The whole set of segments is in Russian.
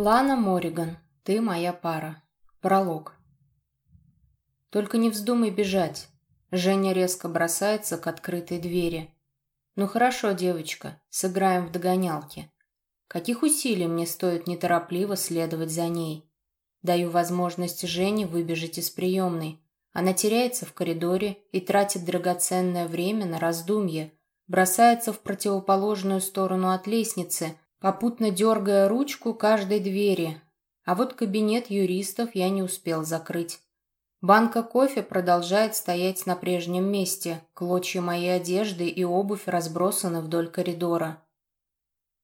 Лана Мориган, ты моя пара. Пролог. Только не вздумай бежать. Женя резко бросается к открытой двери. Ну хорошо, девочка, сыграем в догонялки. Каких усилий мне стоит неторопливо следовать за ней? Даю возможность Жене выбежать из приемной. Она теряется в коридоре и тратит драгоценное время на раздумье, бросается в противоположную сторону от лестницы, попутно дергая ручку каждой двери. А вот кабинет юристов я не успел закрыть. Банка кофе продолжает стоять на прежнем месте, клочья моей одежды и обувь разбросаны вдоль коридора.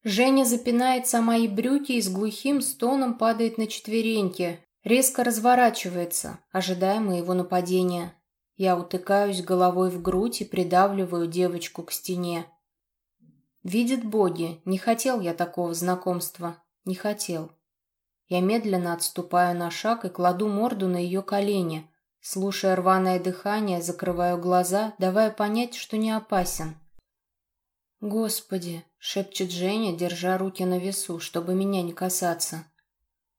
Женя запинается о мои брюки и с глухим стоном падает на четвереньки, резко разворачивается, ожидая моего нападения. Я утыкаюсь головой в грудь и придавливаю девочку к стене. Видит боги, не хотел я такого знакомства. Не хотел. Я медленно отступаю на шаг и кладу морду на ее колени. Слушая рваное дыхание, закрываю глаза, давая понять, что не опасен. «Господи!» — шепчет Женя, держа руки на весу, чтобы меня не касаться.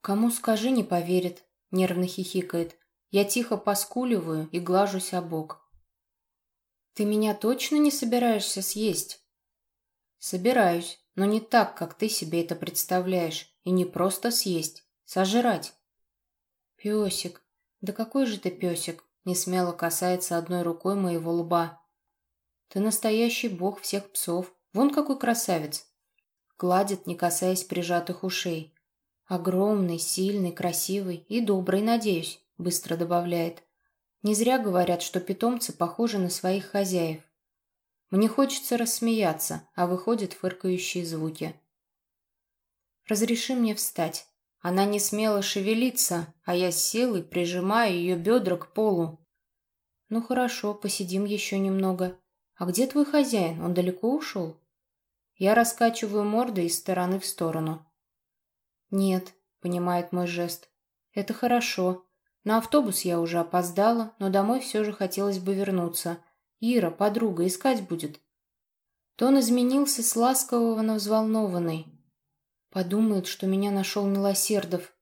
«Кому скажи, не поверит», — нервно хихикает. Я тихо поскуливаю и глажусь о бок. «Ты меня точно не собираешься съесть?» «Собираюсь, но не так, как ты себе это представляешь, и не просто съесть, сожрать». «Песик, да какой же ты песик?» не смело касается одной рукой моего лба. «Ты настоящий бог всех псов. Вон какой красавец!» Гладит, не касаясь прижатых ушей. «Огромный, сильный, красивый и добрый, надеюсь», — быстро добавляет. «Не зря говорят, что питомцы похожи на своих хозяев. Мне хочется рассмеяться, а выходят фыркающие звуки. «Разреши мне встать». Она не смела шевелиться, а я с силой прижимаю ее бедра к полу. «Ну хорошо, посидим еще немного. А где твой хозяин? Он далеко ушел?» Я раскачиваю мордой из стороны в сторону. «Нет», — понимает мой жест. «Это хорошо. На автобус я уже опоздала, но домой все же хотелось бы вернуться. Ира, подруга, искать будет. Тон изменился с ласкового на взволнованный. Подумает, что меня нашел Милосердов.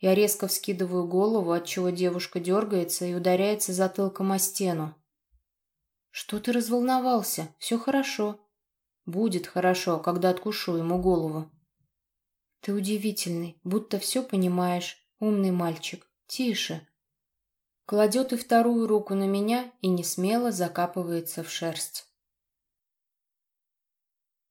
Я резко вскидываю голову, отчего девушка дергается и ударяется затылком о стену. «Что ты разволновался? Все хорошо». «Будет хорошо, когда откушу ему голову». «Ты удивительный, будто все понимаешь. Умный мальчик. Тише» кладет и вторую руку на меня и не смело закапывается в шерсть.